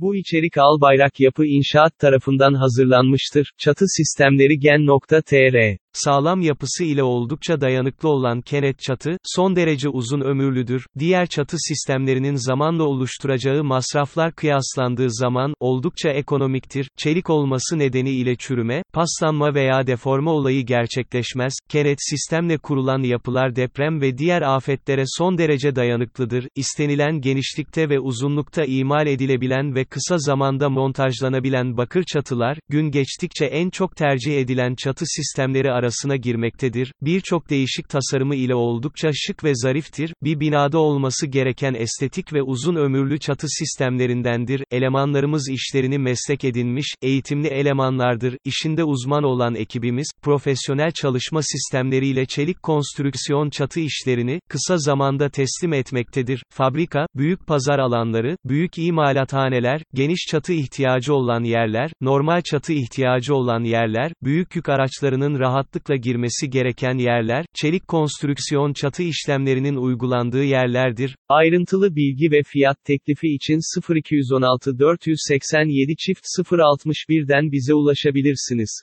Bu içerik Albayrak Yapı İnşaat tarafından hazırlanmıştır. Çatı Sistemleri Gen.tr Sağlam yapısı ile oldukça dayanıklı olan kenet çatı, son derece uzun ömürlüdür. Diğer çatı sistemlerinin zamanla oluşturacağı masraflar kıyaslandığı zaman, oldukça ekonomiktir. Çelik olması nedeniyle çürüme, paslanma veya deforme olayı gerçekleşmez. Kenet sistemle kurulan yapılar deprem ve diğer afetlere son derece dayanıklıdır. İstenilen genişlikte ve uzunlukta imal edilebilen ve kısa zamanda montajlanabilen bakır çatılar, gün geçtikçe en çok tercih edilen çatı sistemleri arasına girmektedir. Birçok değişik tasarımı ile oldukça şık ve zariftir. Bir binada olması gereken estetik ve uzun ömürlü çatı sistemlerindendir. Elemanlarımız işlerini meslek edinmiş, eğitimli elemanlardır. İşinde uzman olan ekibimiz, profesyonel çalışma sistemleriyle çelik konstrüksiyon çatı işlerini, kısa zamanda teslim etmektedir. Fabrika, büyük pazar alanları, büyük imalathaneler, geniş çatı ihtiyacı olan yerler, normal çatı ihtiyacı olan yerler, büyük yük araçlarının rahatlıkla girmesi gereken yerler, çelik konstrüksiyon çatı işlemlerinin uygulandığı yerlerdir. Ayrıntılı bilgi ve fiyat teklifi için 0216 487 çift 061'den bize ulaşabilirsiniz.